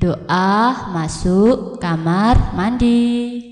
Doa masuk kamar mandi.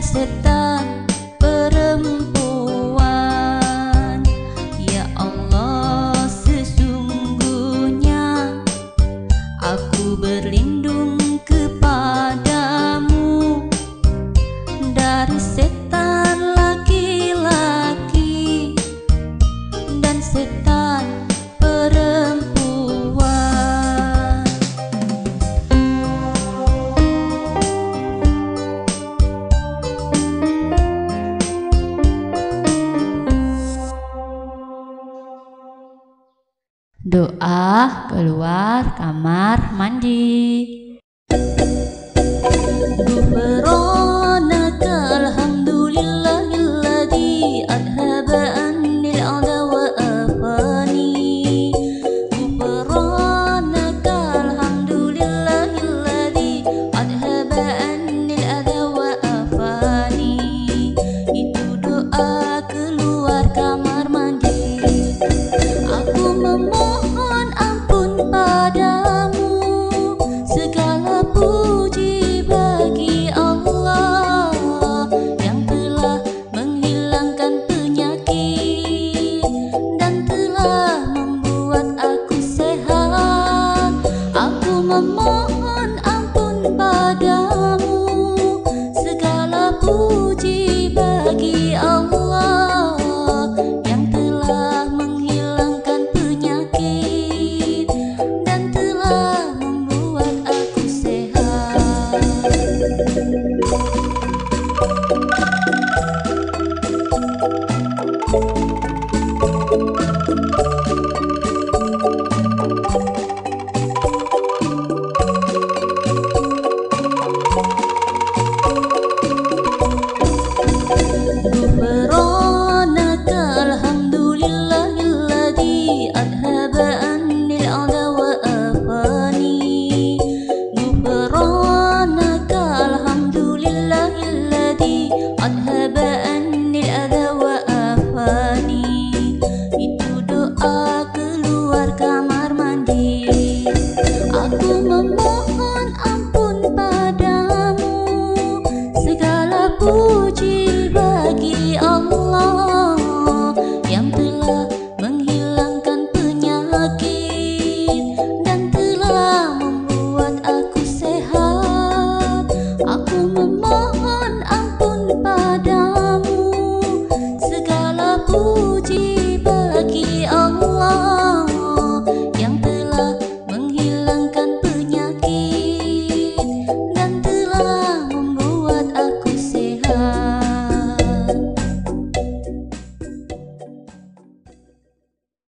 setan perempuan. Ya Allah sesungguhnya Aku berlindung kepadamu. Dari setan laki-laki Dan setan perempuan. doa keluar kamar mandi. صهبان